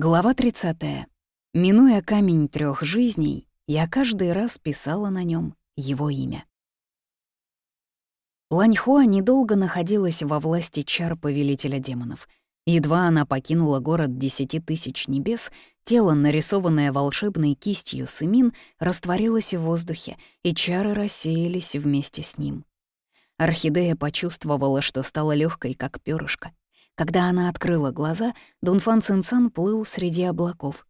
Глава 30. Минуя камень трех жизней, я каждый раз писала на нем его имя. Ланьхуа недолго находилась во власти чар повелителя демонов. Едва она покинула город десяти тысяч небес, тело, нарисованное волшебной кистью Сымин, растворилось в воздухе, и чары рассеялись вместе с ним. Орхидея почувствовала, что стала легкой, как перышко. Когда она открыла глаза, Дунфан Цинцан плыл среди облаков.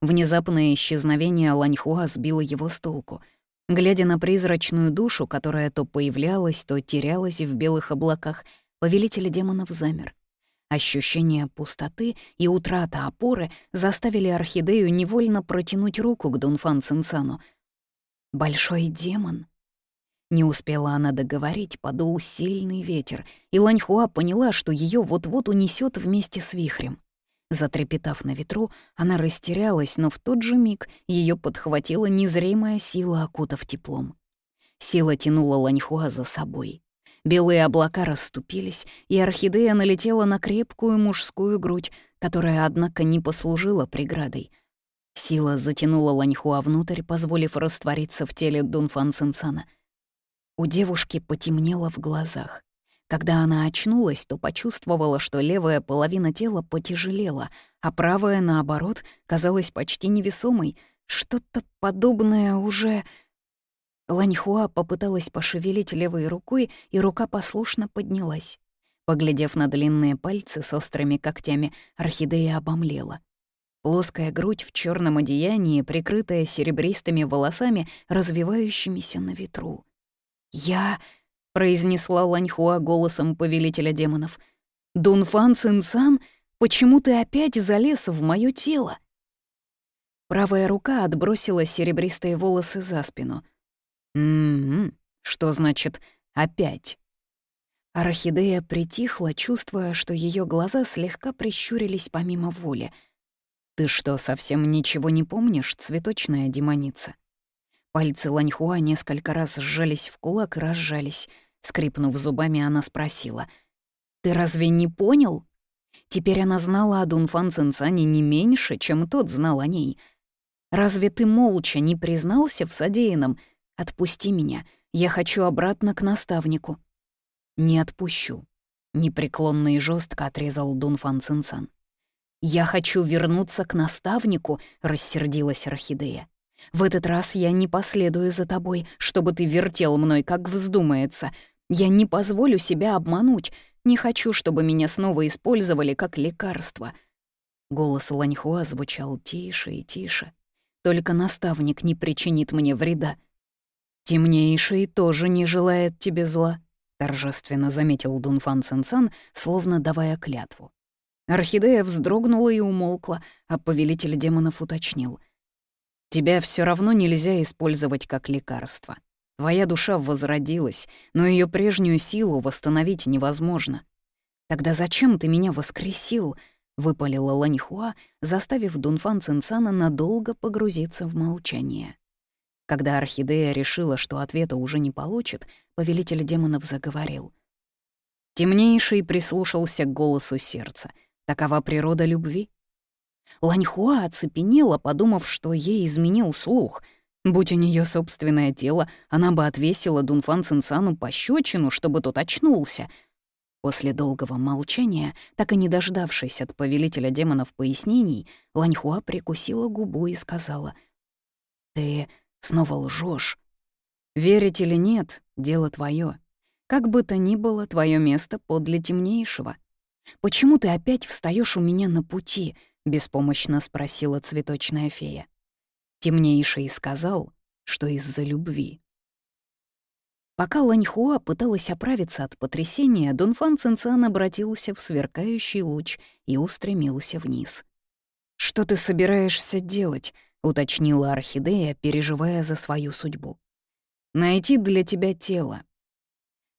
Внезапное исчезновение Ланьхуа сбило его с толку. Глядя на призрачную душу, которая то появлялась, то терялась в белых облаках, повелитель демонов замер. Ощущение пустоты и утрата опоры заставили орхидею невольно протянуть руку к Дунфан Цинцану. «Большой демон», не успела она договорить, подул сильный ветер, и Ланьхуа поняла, что ее вот-вот унесет вместе с вихрем. Затрепетав на ветру, она растерялась, но в тот же миг ее подхватила незримая сила, окутав теплом. Сила тянула Ланьхуа за собой. Белые облака расступились, и орхидея налетела на крепкую мужскую грудь, которая, однако, не послужила преградой. Сила затянула Ланьхуа внутрь, позволив раствориться в теле Дунфан Цинцана — у девушки потемнело в глазах. Когда она очнулась, то почувствовала, что левая половина тела потяжелела, а правая, наоборот, казалась почти невесомой. Что-то подобное уже... Ланьхуа попыталась пошевелить левой рукой, и рука послушно поднялась. Поглядев на длинные пальцы с острыми когтями, орхидея обомлела. Плоская грудь в черном одеянии, прикрытая серебристыми волосами, развивающимися на ветру. «Я...» — произнесла Ланьхуа голосом повелителя демонов. «Дунфан Цинсан, почему ты опять залез в моё тело?» Правая рука отбросила серебристые волосы за спину. «М-м-м, что значит «опять»?» Орхидея притихла, чувствуя, что ее глаза слегка прищурились помимо воли. «Ты что, совсем ничего не помнишь, цветочная демоница?» Пальцы Ланьхуа несколько раз сжались в кулак и разжались. Скрипнув зубами, она спросила. «Ты разве не понял?» Теперь она знала о Дунфан Цинцане не меньше, чем тот знал о ней. «Разве ты молча не признался в содеянном? Отпусти меня, я хочу обратно к наставнику». «Не отпущу», — непреклонно и жестко отрезал Дунфан Цинцан. «Я хочу вернуться к наставнику», — рассердилась Орхидея. В этот раз я не последую за тобой, чтобы ты вертел мной, как вздумается. Я не позволю себя обмануть. Не хочу, чтобы меня снова использовали как лекарство». Голос Ланьхуа звучал тише и тише. «Только наставник не причинит мне вреда». «Темнейший тоже не желает тебе зла», — торжественно заметил Дунфан Цинцан, словно давая клятву. Орхидея вздрогнула и умолкла, а повелитель демонов уточнил — Тебя все равно нельзя использовать как лекарство. Твоя душа возродилась, но ее прежнюю силу восстановить невозможно. Тогда зачем ты меня воскресил? выпалила Ланьхуа, заставив Дунфан Цинцана надолго погрузиться в молчание. Когда Орхидея решила, что ответа уже не получит, повелитель демонов заговорил. Темнейший прислушался к голосу сердца. Такова природа любви. Ланьхуа оцепенела, подумав, что ей изменил слух. Будь у нее собственное тело, она бы отвесила Дунфан Цинцану пощечину, чтобы тот очнулся. После долгого молчания, так и не дождавшись от повелителя демонов пояснений, Ланьхуа прикусила губу и сказала, «Ты снова лжешь. Верить или нет — дело твое. Как бы то ни было, твое место подле темнейшего. Почему ты опять встаешь у меня на пути?» — беспомощно спросила цветочная фея. Темнейший сказал, что из-за любви. Пока Ланьхуа пыталась оправиться от потрясения, Дунфан Цинцан обратился в сверкающий луч и устремился вниз. «Что ты собираешься делать?» — уточнила Орхидея, переживая за свою судьбу. «Найти для тебя тело».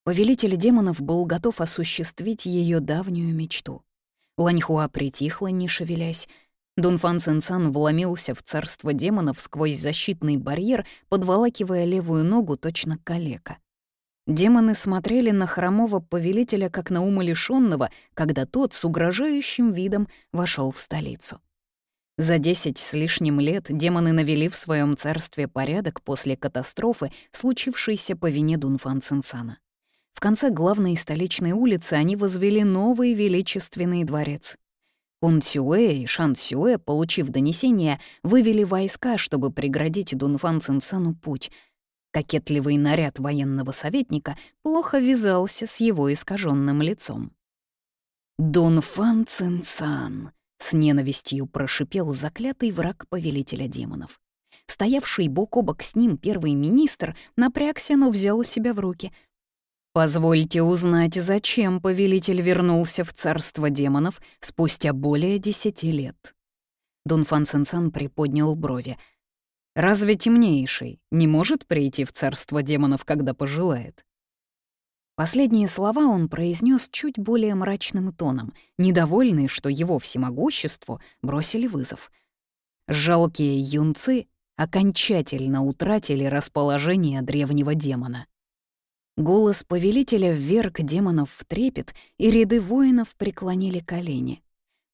Повелитель демонов был готов осуществить ее давнюю мечту. Ланьхуа притихла, не шевелясь. Дунфан Цинцан вломился в царство демонов сквозь защитный барьер, подволакивая левую ногу точно калека. Демоны смотрели на хромого повелителя как на умалишённого, когда тот с угрожающим видом вошел в столицу. За десять с лишним лет демоны навели в своем царстве порядок после катастрофы, случившейся по вине Дунфан Цинцана. В конце главной столичной улицы они возвели новый величественный дворец. Кун и Шан Цюэ, получив донесение, вывели войска, чтобы преградить Дунфан Цинцану путь. Кокетливый наряд военного советника плохо вязался с его искаженным лицом. «Дунфан Цинцан!» — с ненавистью прошипел заклятый враг повелителя демонов. Стоявший бок о бок с ним первый министр напрягся, но взял себя в руки — Позвольте узнать, зачем повелитель вернулся в царство демонов спустя более десяти лет. Дунфан Цинцан приподнял брови. «Разве темнейший не может прийти в царство демонов, когда пожелает?» Последние слова он произнес чуть более мрачным тоном, недовольный, что его всемогуществу бросили вызов. Жалкие юнцы окончательно утратили расположение древнего демона. Голос повелителя вверг демонов в трепет, и ряды воинов преклонили колени.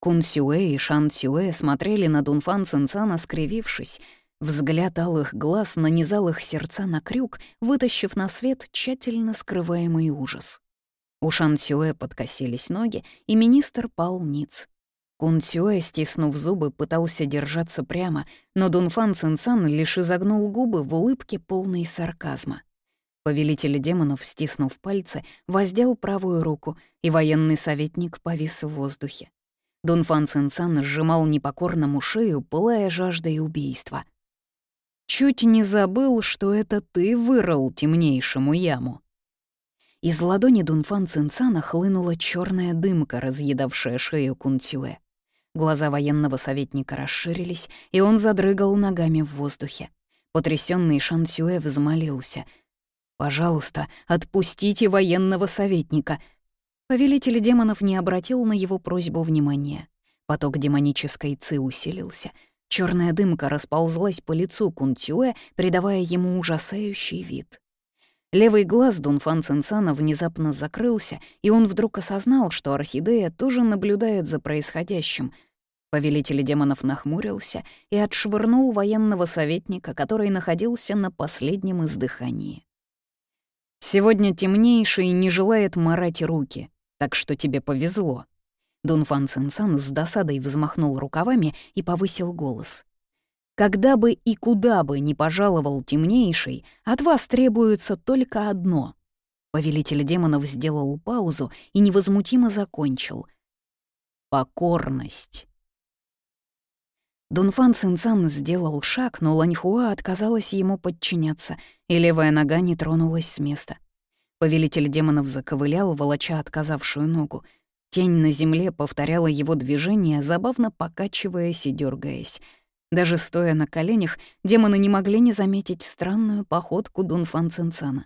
Кун Сюэ и Шан Сюэ смотрели на Дунфан Цинцана, скривившись. Взгляд алых глаз нанизал их сердца на крюк, вытащив на свет тщательно скрываемый ужас. У Шан Сюэ подкосились ноги, и министр пал ниц. Кун Сюэ, стиснув зубы, пытался держаться прямо, но Дунфан Цинцан лишь изогнул губы в улыбке полной сарказма. Повелитель демонов, стиснув пальцы, воздел правую руку, и военный советник повис в воздухе. Дунфан Цинцан сжимал непокорному шею, пылая жаждой убийства. «Чуть не забыл, что это ты вырыл темнейшему яму». Из ладони Дунфан Цинцана хлынула черная дымка, разъедавшая шею Кунцюэ. Глаза военного советника расширились, и он задрыгал ногами в воздухе. Потрясённый Шан Сюэ взмолился — «Пожалуйста, отпустите военного советника». Повелитель демонов не обратил на его просьбу внимания. Поток демонической ци усилился. Черная дымка расползлась по лицу Кунтюэ, придавая ему ужасающий вид. Левый глаз Дунфан Цинцана внезапно закрылся, и он вдруг осознал, что орхидея тоже наблюдает за происходящим. Повелитель демонов нахмурился и отшвырнул военного советника, который находился на последнем издыхании. Сегодня темнейший не желает марать руки, так что тебе повезло». Дунфан Цинсан с досадой взмахнул рукавами и повысил голос. «Когда бы и куда бы ни пожаловал темнейший, от вас требуется только одно». Повелитель демонов сделал паузу и невозмутимо закончил. «Покорность». Дунфан Цинцан сделал шаг, но Ланьхуа отказалась ему подчиняться, и левая нога не тронулась с места. Повелитель демонов заковылял, волоча отказавшую ногу. Тень на земле повторяла его движение, забавно покачиваясь и дергаясь. Даже стоя на коленях, демоны не могли не заметить странную походку Дунфан Цинцана.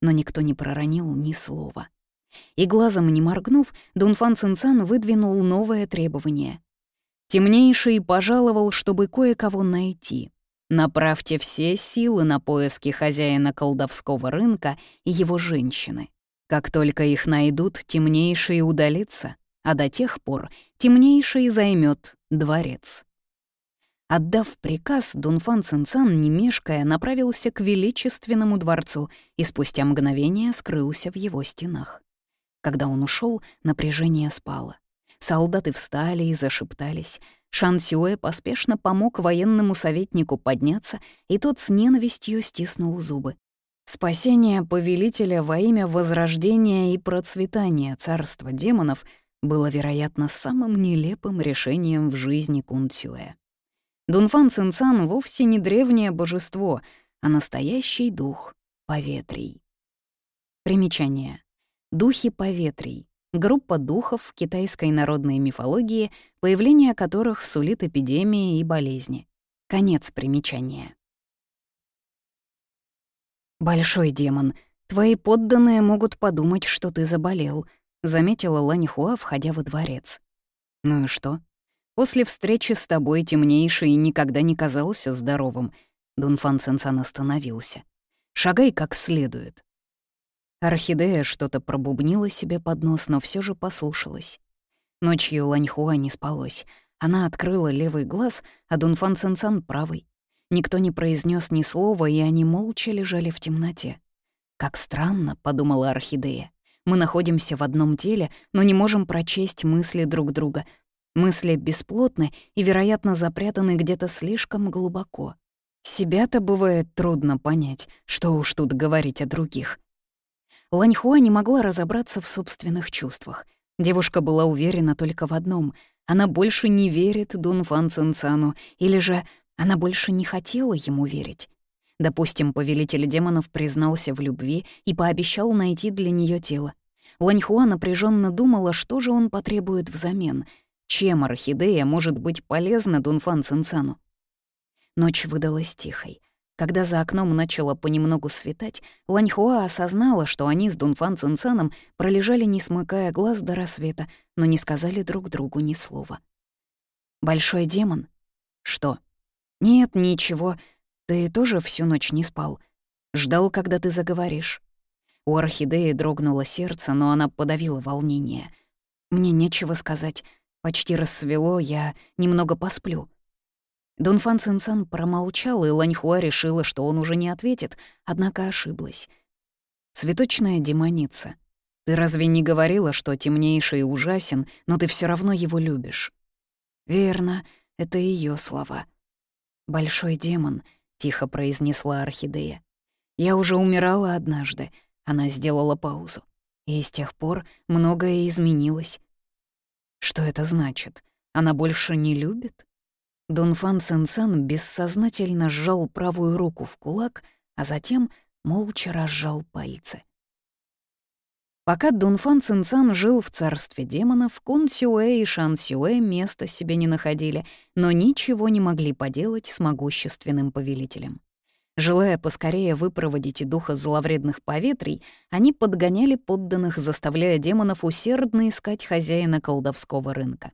Но никто не проронил ни слова. И глазом не моргнув, Дунфан Цинцан выдвинул новое требование. Темнейший пожаловал, чтобы кое-кого найти. Направьте все силы на поиски хозяина колдовского рынка и его женщины. Как только их найдут, темнейший удалится, а до тех пор темнейший займет дворец. Отдав приказ, Дунфан Цинцан, не мешкая, направился к величественному дворцу и спустя мгновение скрылся в его стенах. Когда он ушел, напряжение спало. Солдаты встали и зашептались. Шан Сюэ поспешно помог военному советнику подняться, и тот с ненавистью стиснул зубы. Спасение повелителя во имя возрождения и процветания царства демонов было, вероятно, самым нелепым решением в жизни Кун Цюэ. Дунфан Цинцан вовсе не древнее божество, а настоящий дух поветрий. Примечание. Духи поветрий группа духов в китайской народной мифологии, появление которых сулит эпидемии и болезни. Конец примечания. «Большой демон, твои подданные могут подумать, что ты заболел», — заметила Ланьхуа, входя во дворец. «Ну и что? После встречи с тобой темнейший никогда не казался здоровым». Дунфан Цинцан остановился. «Шагай как следует. Орхидея что-то пробубнила себе под нос, но все же послушалась. Ночью Ланьхуа не спалось. Она открыла левый глаз, а Дунфан Цинцан — правый. Никто не произнес ни слова, и они молча лежали в темноте. «Как странно», — подумала Орхидея. «Мы находимся в одном теле, но не можем прочесть мысли друг друга. Мысли бесплотны и, вероятно, запрятаны где-то слишком глубоко. Себя-то бывает трудно понять, что уж тут говорить о других». Ланьхуа не могла разобраться в собственных чувствах. Девушка была уверена только в одном — она больше не верит Дунфан Цинцану, или же она больше не хотела ему верить. Допустим, повелитель демонов признался в любви и пообещал найти для нее тело. Ланьхуа напряженно думала, что же он потребует взамен. Чем орхидея может быть полезна Дунфан Цинцану? Ночь выдалась тихой. Когда за окном начало понемногу светать, Ланьхуа осознала, что они с Дунфан Цинцаном пролежали, не смыкая глаз до рассвета, но не сказали друг другу ни слова. «Большой демон?» «Что?» «Нет, ничего. Ты тоже всю ночь не спал. Ждал, когда ты заговоришь». У орхидеи дрогнуло сердце, но она подавила волнение. «Мне нечего сказать. Почти рассвело, я немного посплю». Дунфан Цинцан промолчал, и Ланьхуа решила, что он уже не ответит, однако ошиблась. «Цветочная демоница, ты разве не говорила, что темнейший ужасен, но ты все равно его любишь?» «Верно, это ее слова». «Большой демон», — тихо произнесла Орхидея. «Я уже умирала однажды», — она сделала паузу. «И с тех пор многое изменилось». «Что это значит? Она больше не любит?» Дунфан Сенсан бессознательно сжал правую руку в кулак, а затем молча разжал пальцы. Пока Дунфан Цинцан жил в царстве демонов, Кун Сюэ и Шан Сюэ места себе не находили, но ничего не могли поделать с могущественным повелителем. Желая поскорее выпроводить духа зловредных поветрий, они подгоняли подданных, заставляя демонов усердно искать хозяина колдовского рынка.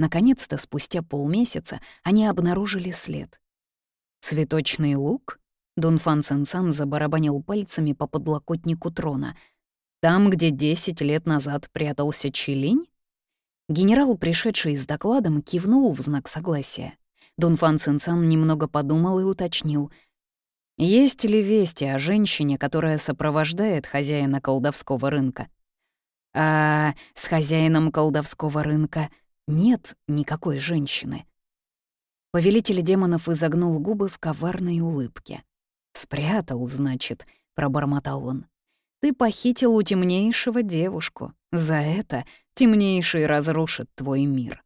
Наконец-то, спустя полмесяца, они обнаружили след. «Цветочный лук?» Дунфан Цинцан забарабанил пальцами по подлокотнику трона. «Там, где десять лет назад прятался Чилинь?» Генерал, пришедший с докладом, кивнул в знак согласия. Дунфан Цинцан немного подумал и уточнил. «Есть ли вести о женщине, которая сопровождает хозяина колдовского рынка?» «А с хозяином колдовского рынка нет никакой женщины. Повелитель демонов изогнул губы в коварной улыбке. «Спрятал, значит», — пробормотал он. «Ты похитил у темнейшего девушку. За это темнейший разрушит твой мир».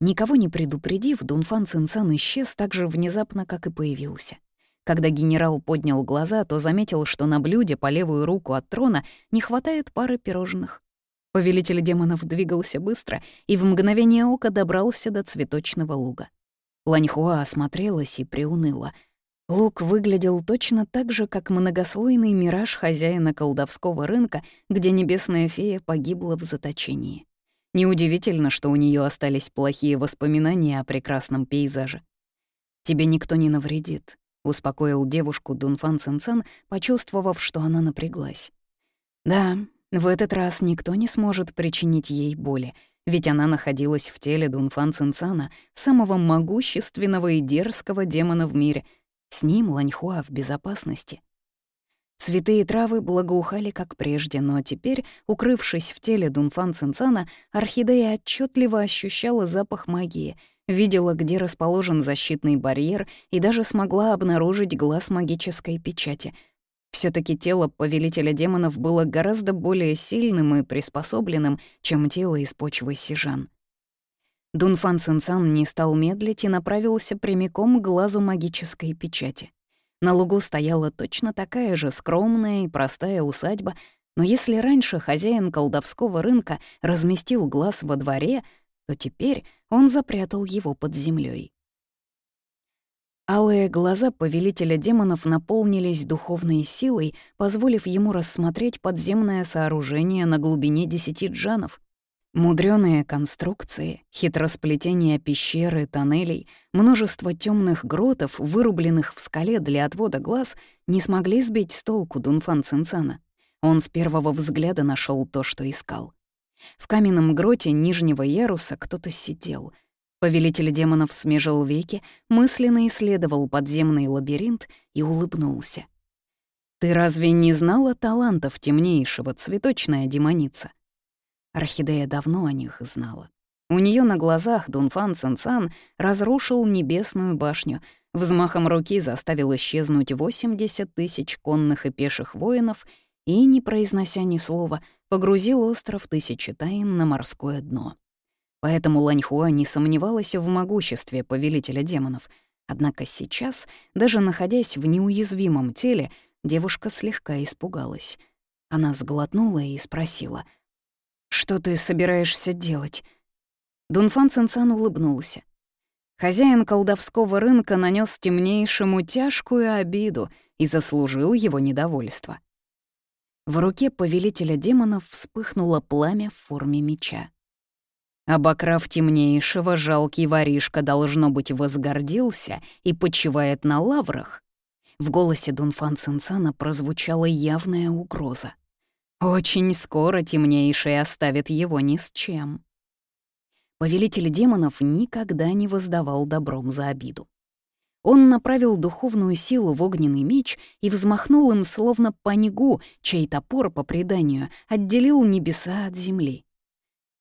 Никого не предупредив, Дунфан Цинцан исчез так же внезапно, как и появился. Когда генерал поднял глаза, то заметил, что на блюде по левую руку от трона не хватает пары пирожных. Повелитель демонов двигался быстро и в мгновение ока добрался до цветочного луга. Ланьхуа осмотрелась и приуныла. Луг выглядел точно так же, как многослойный мираж хозяина колдовского рынка, где небесная фея погибла в заточении. Неудивительно, что у нее остались плохие воспоминания о прекрасном пейзаже. «Тебе никто не навредит», — успокоил девушку Дунфан Цинцан, почувствовав, что она напряглась. «Да, в этот раз никто не сможет причинить ей боли, ведь она находилась в теле Дунфан Цинцана, самого могущественного и дерзкого демона в мире. С ним Ланьхуа в безопасности. Цветы и травы благоухали как прежде, но теперь, укрывшись в теле Дунфан Цинцана, орхидея отчетливо ощущала запах магии, видела, где расположен защитный барьер и даже смогла обнаружить глаз магической печати — все таки тело повелителя демонов было гораздо более сильным и приспособленным, чем тело из почвы сижан. Дунфан Цинцан не стал медлить и направился прямиком к глазу магической печати. На лугу стояла точно такая же скромная и простая усадьба, но если раньше хозяин колдовского рынка разместил глаз во дворе, то теперь он запрятал его под землей. Алые глаза повелителя демонов наполнились духовной силой, позволив ему рассмотреть подземное сооружение на глубине десяти джанов. Мудрёные конструкции, хитросплетение пещеры, тоннелей, множество темных гротов, вырубленных в скале для отвода глаз, не смогли сбить с толку Дунфан Цинцана. Он с первого взгляда нашел то, что искал. В каменном гроте нижнего яруса кто-то сидел — Повелитель демонов смежил веки, мысленно исследовал подземный лабиринт и улыбнулся. «Ты разве не знала талантов темнейшего, цветочная демоница?» Орхидея давно о них знала. У нее на глазах Дунфан Цинцан разрушил небесную башню, взмахом руки заставил исчезнуть 80 тысяч конных и пеших воинов и, не произнося ни слова, погрузил остров Тысячи Тайн на морское дно. Поэтому Ланьхуа не сомневалась в могуществе повелителя демонов. Однако сейчас, даже находясь в неуязвимом теле, девушка слегка испугалась. Она сглотнула и спросила, «Что ты собираешься делать?» Дунфан Цинцан улыбнулся. Хозяин колдовского рынка нанес темнейшему тяжкую обиду и заслужил его недовольство. В руке повелителя демонов вспыхнуло пламя в форме меча. Обокрав темнейшего, жалкий воришка, должно быть, возгордился и почивает на лаврах. В голосе Дунфан Цинцана прозвучала явная угроза. Очень скоро темнейший оставит его ни с чем. Повелитель демонов никогда не воздавал добром за обиду. Он направил духовную силу в огненный меч и взмахнул им словно по негу, чей топор, по преданию, отделил небеса от земли.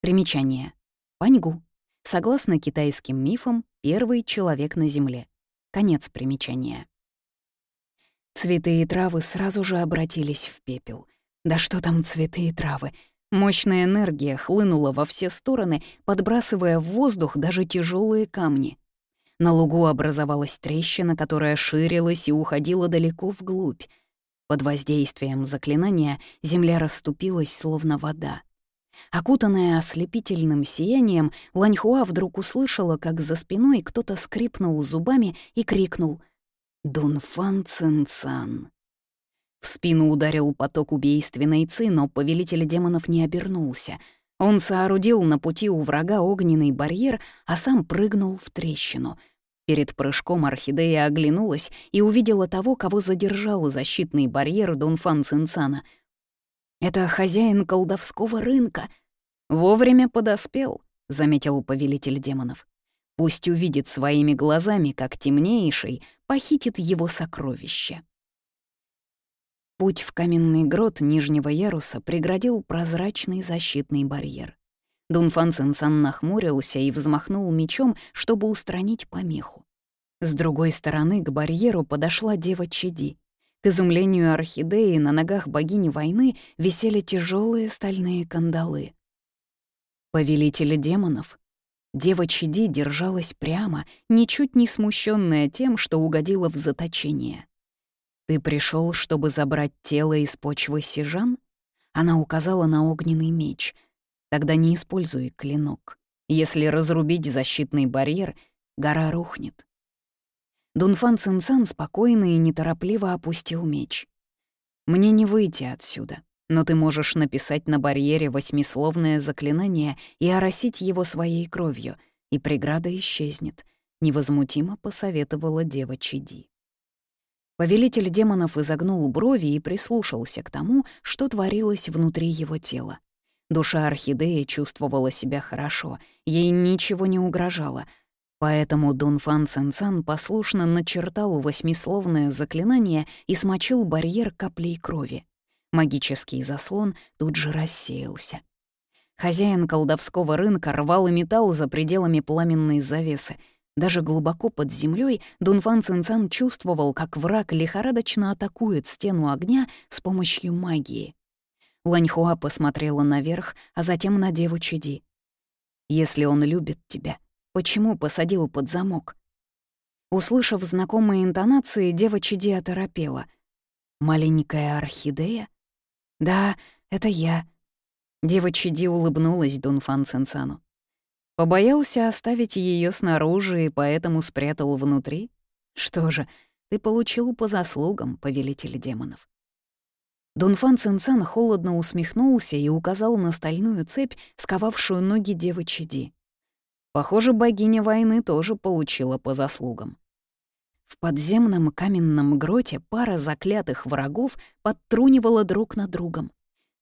Примечание. Паньгу. Согласно китайским мифам, первый человек на Земле. Конец примечания. Цветы и травы сразу же обратились в пепел. Да что там цветы и травы? Мощная энергия хлынула во все стороны, подбрасывая в воздух даже тяжелые камни. На лугу образовалась трещина, которая ширилась и уходила далеко вглубь. Под воздействием заклинания земля расступилась, словно вода. Окутанная ослепительным сиянием, Ланьхуа вдруг услышала, как за спиной кто-то скрипнул зубами и крикнул «Дунфан Цинцан». В спину ударил поток убийственной ци, но повелитель демонов не обернулся. Он соорудил на пути у врага огненный барьер, а сам прыгнул в трещину. Перед прыжком орхидея оглянулась и увидела того, кого задержал защитный барьер Дунфан Цинцана — это хозяин колдовского рынка. Вовремя подоспел, — заметил повелитель демонов. Пусть увидит своими глазами, как темнейший похитит его сокровище. Путь в каменный грот нижнего яруса преградил прозрачный защитный барьер. Дунфан Цинцан нахмурился и взмахнул мечом, чтобы устранить помеху. С другой стороны к барьеру подошла дева Чеди. К изумлению орхидеи на ногах богини войны висели тяжелые стальные кандалы. Повелитель демонов. Дева Чиди держалась прямо, ничуть не смущенная тем, что угодила в заточение. «Ты пришел, чтобы забрать тело из почвы сижан?» Она указала на огненный меч. «Тогда не используй клинок. Если разрубить защитный барьер, гора рухнет. Дунфан Цинцан спокойно и неторопливо опустил меч. «Мне не выйти отсюда, но ты можешь написать на барьере восьмисловное заклинание и оросить его своей кровью, и преграда исчезнет», — невозмутимо посоветовала дева Чиди. Повелитель демонов изогнул брови и прислушался к тому, что творилось внутри его тела. Душа орхидеи чувствовала себя хорошо, ей ничего не угрожало — Поэтому Дунфан Цэнцан послушно начертал восьмисловное заклинание и смочил барьер каплей крови. Магический заслон тут же рассеялся. Хозяин колдовского рынка рвал и металл за пределами пламенной завесы. Даже глубоко под землей Дунфан Цинцан чувствовал, как враг лихорадочно атакует стену огня с помощью магии. Ланьхуа посмотрела наверх, а затем на деву Чиди. «Если он любит тебя, Почему посадил под замок? Услышав знакомые интонации, дева Чиди оторопела. «Маленькая орхидея?» «Да, это я». Дева Чиди улыбнулась Дунфан Цинцану. «Побоялся оставить ее снаружи и поэтому спрятал внутри? Что же, ты получил по заслугам, повелитель демонов». Дунфан Цинцан холодно усмехнулся и указал на стальную цепь, сковавшую ноги девы Чиди. Похоже, богиня войны тоже получила по заслугам. В подземном каменном гроте пара заклятых врагов подтрунивала друг над другом.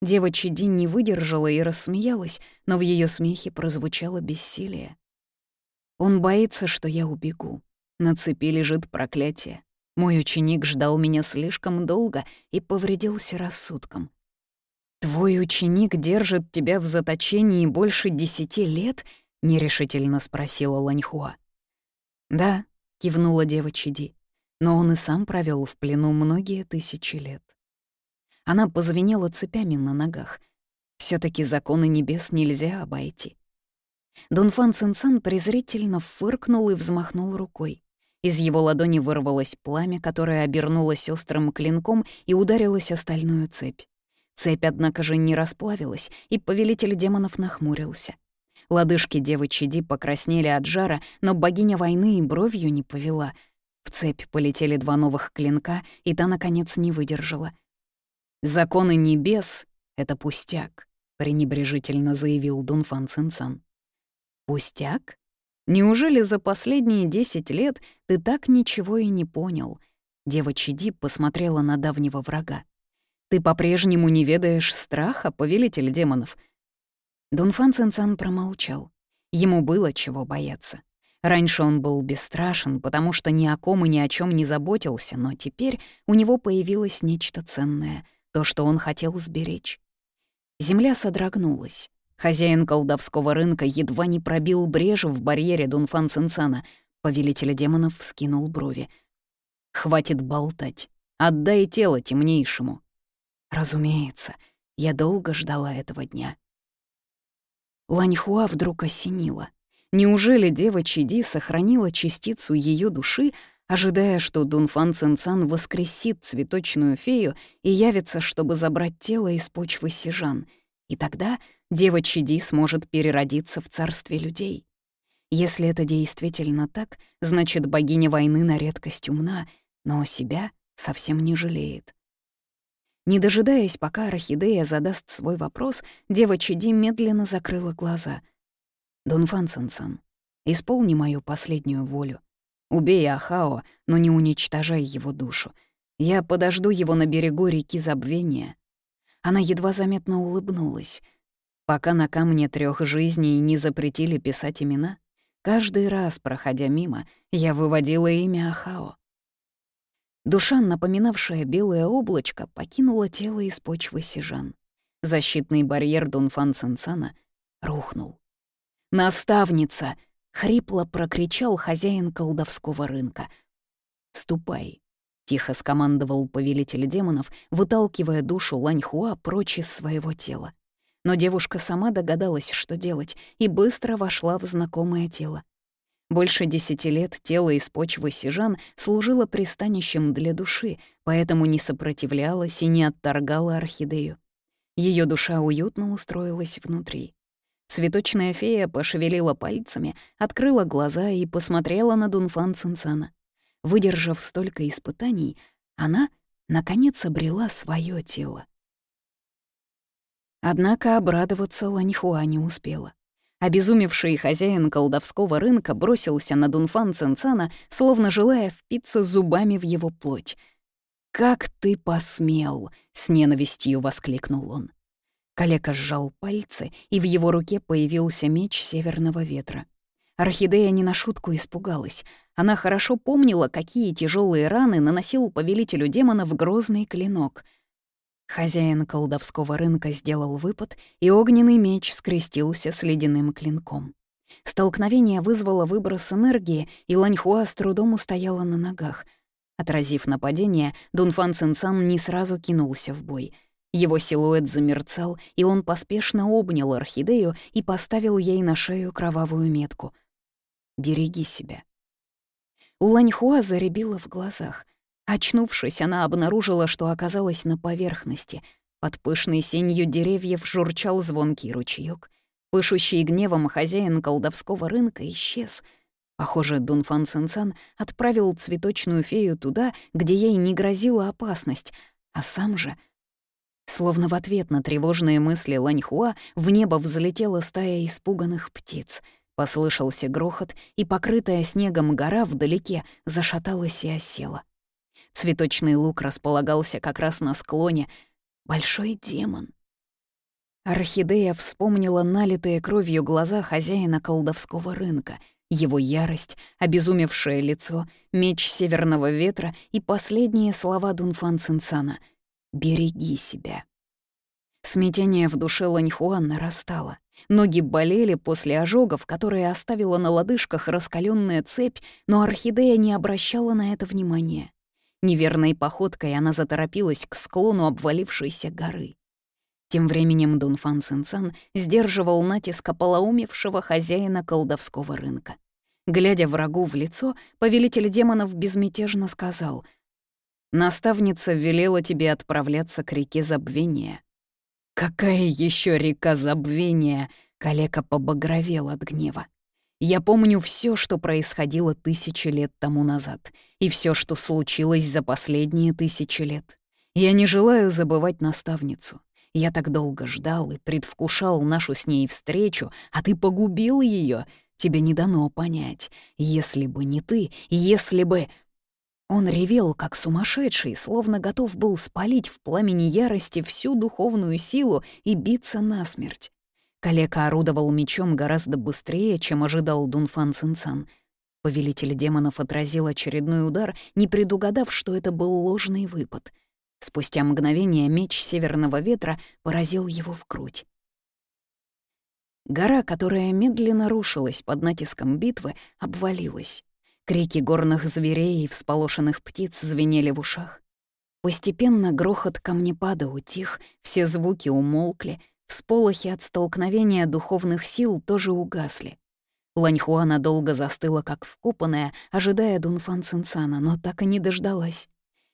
Дева Чидин не выдержала и рассмеялась, но в ее смехе прозвучало бессилие. Он боится, что я убегу. На цепи лежит проклятие. Мой ученик ждал меня слишком долго и повредился рассудком. «Твой ученик держит тебя в заточении больше десяти лет?» — нерешительно спросила Ланьхуа. «Да», — кивнула дева Чиди, «но он и сам провел в плену многие тысячи лет». Она позвенела цепями на ногах. все таки законы небес нельзя обойти. Дунфан Цинцан презрительно фыркнул и взмахнул рукой. Из его ладони вырвалось пламя, которое обернулось острым клинком и ударилось о стальную цепь. Цепь, однако же, не расплавилась, и повелитель демонов нахмурился. Лодыжки девы Чиди покраснели от жара, но богиня войны и бровью не повела. В цепь полетели два новых клинка, и та, наконец, не выдержала. «Законы небес — это пустяк», — пренебрежительно заявил Дунфан Цинцан. «Пустяк? Неужели за последние десять лет ты так ничего и не понял?» Дева Чиди посмотрела на давнего врага. «Ты по-прежнему не ведаешь страха, повелитель демонов?» Дунфан Цинцан промолчал. Ему было чего бояться. Раньше он был бесстрашен, потому что ни о ком и ни о чем не заботился, но теперь у него появилось нечто ценное, то, что он хотел сберечь. Земля содрогнулась. Хозяин колдовского рынка едва не пробил брешь в барьере Дунфан Цинцана. Повелитель демонов вскинул брови. «Хватит болтать. Отдай тело темнейшему». «Разумеется, я долго ждала этого дня». Ланьхуа вдруг осенила. Неужели дева Чиди сохранила частицу ее души, ожидая, что Дунфан Цинцан воскресит цветочную фею и явится, чтобы забрать тело из почвы сижан — и тогда дева Чиди сможет переродиться в царстве людей. Если это действительно так, значит, богиня войны на редкость умна, но себя совсем не жалеет. Не дожидаясь, пока Орхидея задаст свой вопрос, дева Чиди медленно закрыла глаза. «Дунфан Цинцан, исполни мою последнюю волю. Убей Ахао, но не уничтожай его душу. Я подожду его на берегу реки Забвения. Она едва заметно улыбнулась. Пока на камне трех жизней не запретили писать имена, каждый раз, проходя мимо, я выводила имя Ахао. Душа, напоминавшая белое облачко, покинула тело из почвы сижан. Защитный барьер Дунфан Цинцана рухнул. «Наставница!» — хрипло прокричал хозяин колдовского рынка. «Ступай, Тихо скомандовал повелитель демонов, выталкивая душу Ланьхуа прочь из своего тела. Но девушка сама догадалась, что делать, и быстро вошла в знакомое тело. Больше десяти лет тело из почвы сижан служило пристанищем для души, поэтому не сопротивлялась и не отторгала орхидею. Ее душа уютно устроилась внутри. Цветочная фея пошевелила пальцами, открыла глаза и посмотрела на Дунфан Цинцана. Выдержав столько испытаний, она, наконец, обрела свое тело. Однако обрадоваться Ланьхуа не успела. Обезумевший хозяин колдовского рынка бросился на Дунфан Цинцана, словно желая впиться зубами в его плоть. «Как ты посмел!» — с ненавистью воскликнул он. Калека сжал пальцы, и в его руке появился меч северного ветра. Орхидея не на шутку испугалась. Она хорошо помнила, какие тяжелые раны наносил повелителю демонов грозный клинок. Хозяин колдовского рынка сделал выпад, и огненный меч скрестился с ледяным клинком. Столкновение вызвало выброс энергии, и Ланьхуа с трудом устояла на ногах. Отразив нападение, Дунфан Цинцан не сразу кинулся в бой. Его силуэт замерцал, и он поспешно обнял орхидею и поставил ей на шею кровавую метку. Береги себя». У Ланьхуа заребила в глазах. Очнувшись, она обнаружила, что оказалась на поверхности. Под пышной сенью деревьев журчал звонкий ручеёк. Пышущий гневом хозяин колдовского рынка исчез. Похоже, Дунфан Цинцан отправил цветочную фею туда, где ей не грозила опасность, а сам же... Словно в ответ на тревожные мысли Ланьхуа в небо взлетела стая испуганных птиц — Послышался грохот, и покрытая снегом гора вдалеке зашаталась и осела. Цветочный лук располагался как раз на склоне. Большой демон. Орхидея вспомнила налитые кровью глаза хозяина колдовского рынка, Его ярость, обезумевшее лицо, меч северного ветра и последние слова Дунфан Цинцана «Береги себя». Смятение в душе Ланьхуан нарастало. Ноги болели после ожогов, которые оставила на лодыжках раскаленная цепь, но орхидея не обращала на это внимания. Неверной походкой она заторопилась к склону обвалившейся горы. Тем временем Дунфан Цинцан сдерживал натиск ополоумевшего хозяина колдовского рынка. Глядя врагу в лицо, повелитель демонов безмятежно сказал «Наставница велела тебе отправляться к реке Забвения». «Какая еще река Забвения?» — калека побагровел от гнева. «Я помню все, что происходило тысячи лет тому назад, и все, что случилось за последние тысячи лет. Я не желаю забывать наставницу. Я так долго ждал и предвкушал нашу с ней встречу, а ты погубил ее. Тебе не дано понять. Если бы не ты, если бы...» Он ревел, как сумасшедший, словно готов был спалить в пламени ярости всю духовную силу и биться насмерть. Калека орудовал мечом гораздо быстрее, чем ожидал Дунфан Цинцан. Повелитель демонов отразил очередной удар, не предугадав, что это был ложный выпад. Спустя мгновение меч северного ветра поразил его в грудь. Гора, которая медленно рушилась под натиском битвы, обвалилась. Крики горных зверей и всполошенных птиц звенели в ушах. Постепенно грохот камнепада утих, все звуки умолкли, всполохи от столкновения духовных сил тоже угасли. Ланьхуана долго застыла, как вкопанная, ожидая Дунфан Цинцана, но так и не дождалась.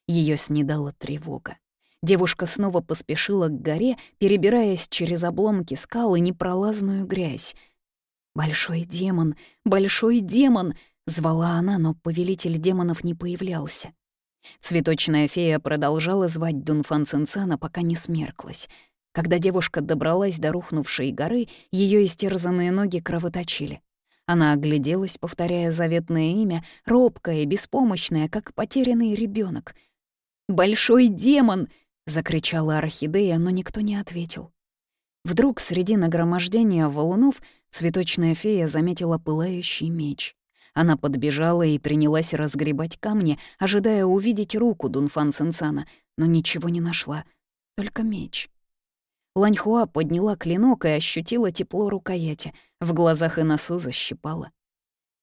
Ее снедала тревога. Девушка снова поспешила к горе, перебираясь через обломки скал и непролазную грязь. «Большой демон! Большой демон!» — звала она, но повелитель демонов не появлялся. Цветочная фея продолжала звать Дунфан Цинцана, пока не смерклась. Когда девушка добралась до рухнувшей горы, ее истерзанные ноги кровоточили. Она огляделась, повторяя заветное имя, робкая беспомощная, как потерянный ребенок — «Большой демон!» — закричала орхидея, но никто не ответил. Вдруг среди нагромождения валунов цветочная фея заметила пылающий меч. Она подбежала и принялась разгребать камни, ожидая увидеть руку Дунфан Цинцана, но ничего не нашла, только меч. Ланьхуа подняла клинок и ощутила тепло рукояти, в глазах и носу защипала.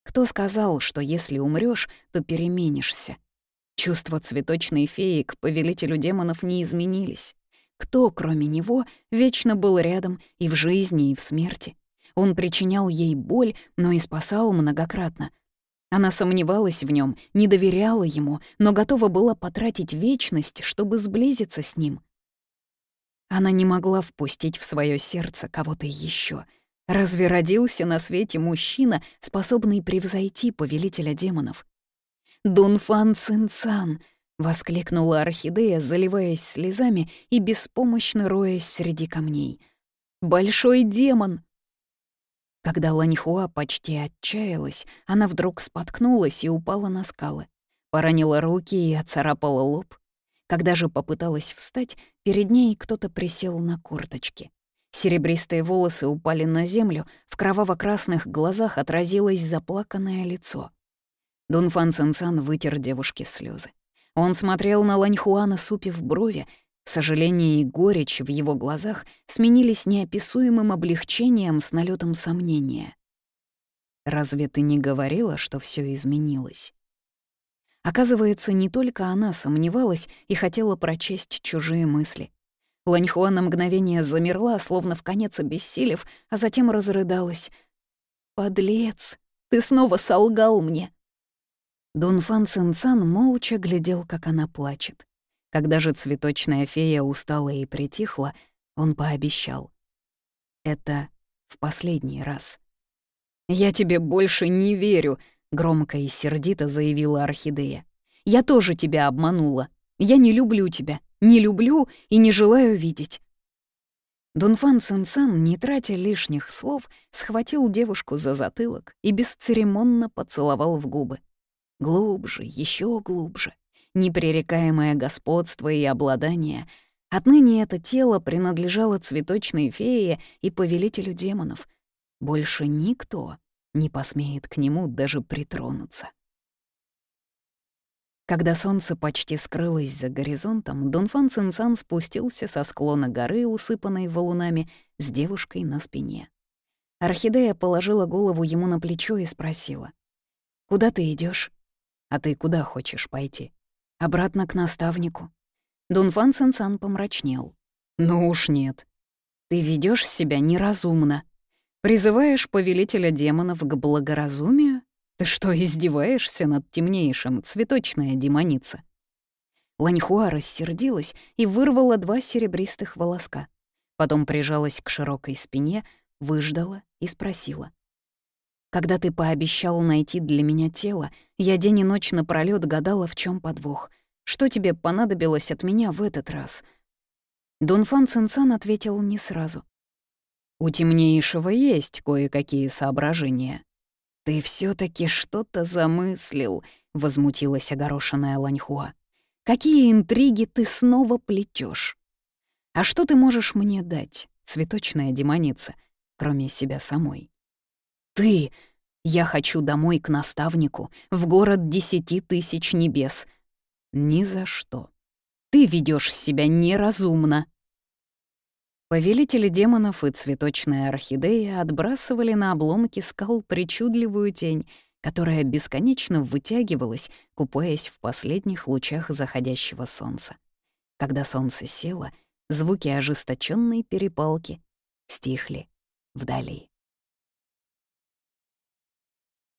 Кто сказал, что если умрёшь, то переменишься? Чувства цветочной феи к повелителю демонов не изменились. Кто, кроме него, вечно был рядом и в жизни, и в смерти? Он причинял ей боль, но и спасал многократно. Она сомневалась в нем, не доверяла ему, но готова была потратить вечность, чтобы сблизиться с ним. Она не могла впустить в свое сердце кого-то еще. Разве родился на свете мужчина, способный превзойти повелителя демонов? «Дунфан Цинцан!» — воскликнула орхидея, заливаясь слезами и беспомощно роясь среди камней. «Большой демон!» Когда Ланьхуа почти отчаялась, она вдруг споткнулась и упала на скалы. Поранила руки и оцарапала лоб. Когда же попыталась встать, перед ней кто-то присел на корточки. Серебристые волосы упали на землю, в кроваво-красных глазах отразилось заплаканное лицо. Дунфан Цинцан вытер девушке слезы. Он смотрел на Ланьхуана, супив брови. Сожаление и горечь в его глазах сменились неописуемым облегчением с налетом сомнения. «Разве ты не говорила, что все изменилось?» Оказывается, не только она сомневалась и хотела прочесть чужие мысли. Ланьхуа на мгновение замерла, словно в конец обессилев, а затем разрыдалась. «Подлец, ты снова солгал мне. Дунфан Цинцан молча глядел, как она плачет. Когда же цветочная фея устала и притихла, он пообещал. «Это в последний раз». «Я тебе больше не верю», — громко и сердито заявила Орхидея. «Я тоже тебя обманула. Я не люблю тебя, не люблю и не желаю видеть». Дунфан Цинцан, не тратя лишних слов, схватил девушку за затылок и бесцеремонно поцеловал в губы. Глубже, еще глубже. Непререкаемое господство и обладание. Отныне это тело принадлежало цветочной фее и повелителю демонов. Больше никто не посмеет к нему даже притронуться. Когда солнце почти скрылось за горизонтом, Дунфан Цинцан спустился со склона горы, усыпанной валунами, с девушкой на спине. Орхидея положила голову ему на плечо и спросила. «Куда ты идешь? «А ты куда хочешь пойти?» «Обратно к наставнику». Дунфан Цинцан помрачнел. «Ну уж нет. Ты ведешь себя неразумно. Призываешь повелителя демонов к благоразумию? Ты что, издеваешься над темнейшим, цветочная демоница?» Ланьхуа рассердилась и вырвала два серебристых волоска. Потом прижалась к широкой спине, выждала и спросила. «Когда ты пообещал найти для меня тело, я день и ночь напролёт гадала, в чем подвох. Что тебе понадобилось от меня в этот раз?» Дунфан Цинцан ответил не сразу. «У темнейшего есть кое-какие соображения». «Ты все таки что-то замыслил», — возмутилась огорошенная Ланьхуа. «Какие интриги ты снова плетешь? А что ты можешь мне дать, цветочная демоница, кроме себя самой?» «Ты! Я хочу домой к наставнику, в город десяти тысяч небес. Ни за что. Ты ведешь себя неразумно». Повелители демонов и цветочная орхидея отбрасывали на обломки скал причудливую тень, которая бесконечно вытягивалась, купаясь в последних лучах заходящего солнца. Когда солнце село, звуки ожесточенной перепалки стихли вдали.